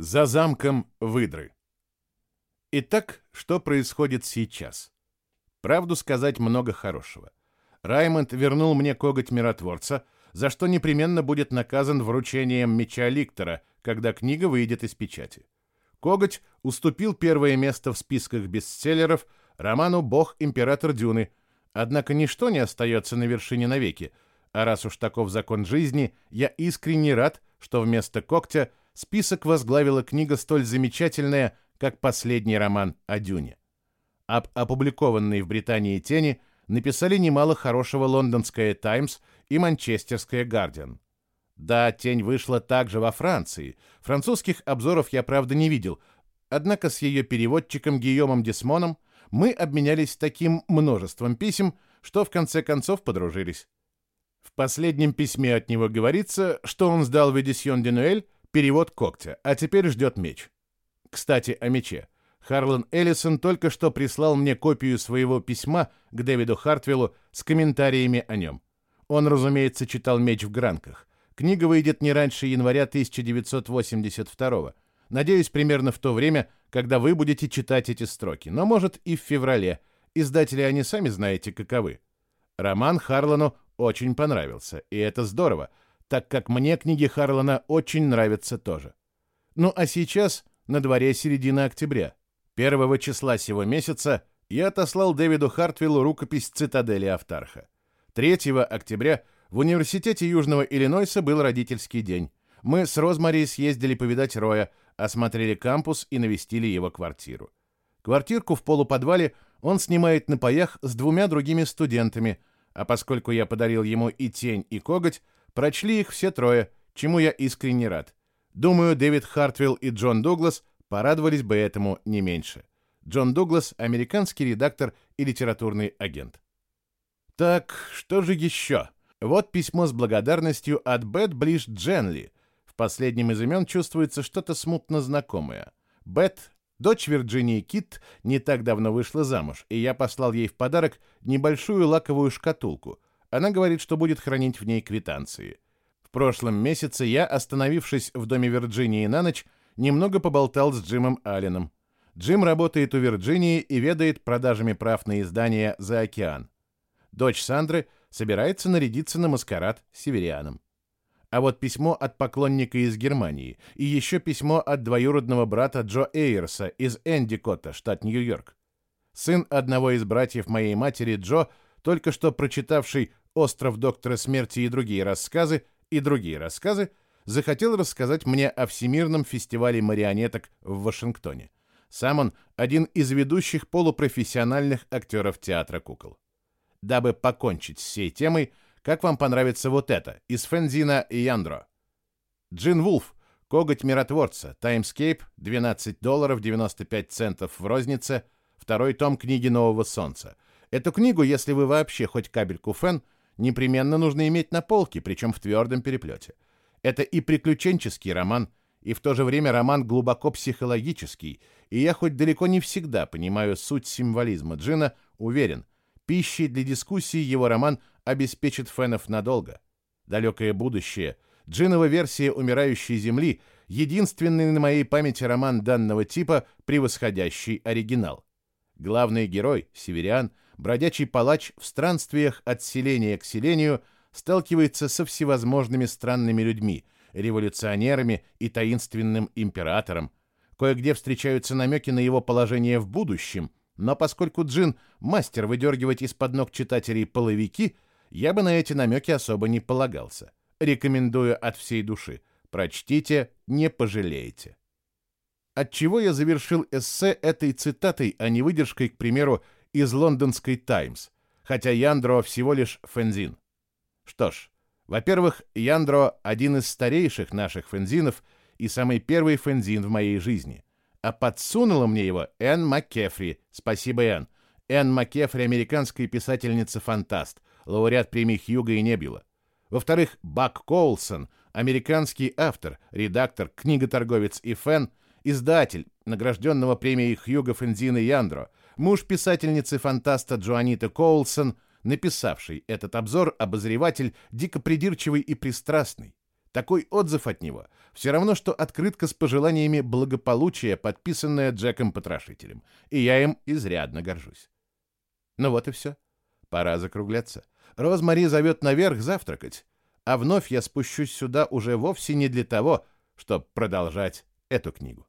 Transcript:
За замком выдры. Итак, что происходит сейчас? Правду сказать много хорошего. Раймонд вернул мне коготь миротворца, за что непременно будет наказан вручением меча Ликтора, когда книга выйдет из печати. Коготь уступил первое место в списках бестселлеров роману «Бог император Дюны», однако ничто не остается на вершине навеки, а раз уж таков закон жизни, я искренне рад, что вместо когтя список возглавила книга столь замечательная, как последний роман о Дюне. Об опубликованной в Британии «Тени» написали немало хорошего лондонская «Таймс» и манчестерская «Гардиан». Да, «Тень» вышла также во Франции. Французских обзоров я, правда, не видел, однако с ее переводчиком Гийомом Десмоном мы обменялись таким множеством писем, что в конце концов подружились. В последнем письме от него говорится, что он сдал в Эдисьон де Нуэль перевод когтя, а теперь ждет меч. Кстати, о мече. Харлан Эллисон только что прислал мне копию своего письма к Дэвиду Хартвиллу с комментариями о нем. Он, разумеется, читал «Меч в гранках». Книга выйдет не раньше января 1982 Надеюсь, примерно в то время, когда вы будете читать эти строки. Но, может, и в феврале. Издатели они сами знаете, каковы. Роман Харлану очень понравился, и это здорово, так как мне книги Харлана очень нравятся тоже. Ну а сейчас на дворе середина октября. Первого числа сего месяца я отослал Дэвиду Хартвиллу рукопись «Цитадели Автарха». 3 октября в Университете Южного Иллинойса был родительский день. Мы с Розмари съездили повидать Роя, осмотрели кампус и навестили его квартиру. Квартирку в полуподвале он снимает на паях с двумя другими студентами, а поскольку я подарил ему и тень, и коготь, прочли их все трое, чему я искренне рад. Думаю, Дэвид Хартвилл и Джон Дуглас порадовались бы этому не меньше. Джон Дуглас – американский редактор и литературный агент. Так, что же еще? Вот письмо с благодарностью от Бет Блиш Дженли. В последнем из имен чувствуется что-то смутно знакомое. Бет, дочь Вирджинии Кит, не так давно вышла замуж, и я послал ей в подарок небольшую лаковую шкатулку. Она говорит, что будет хранить в ней квитанции. В прошлом месяце я, остановившись в доме Вирджинии на ночь, немного поболтал с Джимом Алленом. Джим работает у Вирджинии и ведает продажами прав на издание «За океан». Дочь Сандры собирается нарядиться на маскарад северианом. А вот письмо от поклонника из Германии и еще письмо от двоюродного брата Джо Эйерса из Эндикота, штат Нью-Йорк. Сын одного из братьев моей матери Джо, только что прочитавший «Остров доктора смерти» и другие рассказы, и другие рассказы, захотел рассказать мне о Всемирном фестивале марионеток в Вашингтоне. Сам он один из ведущих полупрофессиональных актеров театра кукол. Дабы покончить с всей темой, как вам понравится вот это, из Фензина и Яндро. Джин Вулф, коготь миротворца, Таймскейп, 12 долларов 95 центов в рознице, второй том книги «Нового солнца». Эту книгу, если вы вообще хоть кабельку фэн, непременно нужно иметь на полке, причем в твердом переплете. Это и приключенческий роман, и в то же время роман глубоко психологический, и я хоть далеко не всегда понимаю суть символизма Джина, уверен, пищей для дискуссии его роман обеспечит фенов надолго. Далекое будущее, Джинова версия «Умирающей земли» — единственный на моей памяти роман данного типа, превосходящий оригинал. Главный герой, северян — бродячий палач в странствиях от селения к селению сталкивается со всевозможными странными людьми, революционерами и таинственным императором. Кое-где встречаются намеки на его положение в будущем, но поскольку Джин — мастер выдергивать из-под ног читателей половики, я бы на эти намеки особо не полагался. Рекомендую от всей души. Прочтите, не пожалеете. Отчего я завершил эссе этой цитатой, а не выдержкой, к примеру, из лондонской «Таймс», хотя Яндро всего лишь фензин. Что ж, во-первых, Яндро — один из старейших наших фензинов и самый первый фензин в моей жизни. А подсунула мне его Энн МакКефри. Спасибо, Энн. Энн МакКефри — американская писательница-фантаст, лауреат премий Хьюга и Небюла. Во-вторых, Бак Коулсон — американский автор, редактор, книготорговец и фэн, издатель, награжденного премией Хьюга Фензина Яндро, муж писательницы-фантаста Джоаниты Коулсон, написавший этот обзор, обозреватель, дико придирчивый и пристрастный. Такой отзыв от него все равно, что открытка с пожеланиями благополучия, подписанная Джеком Потрошителем, и я им изрядно горжусь. Ну вот и все. Пора закругляться. Розмари зовет наверх завтракать, а вновь я спущусь сюда уже вовсе не для того, чтобы продолжать эту книгу.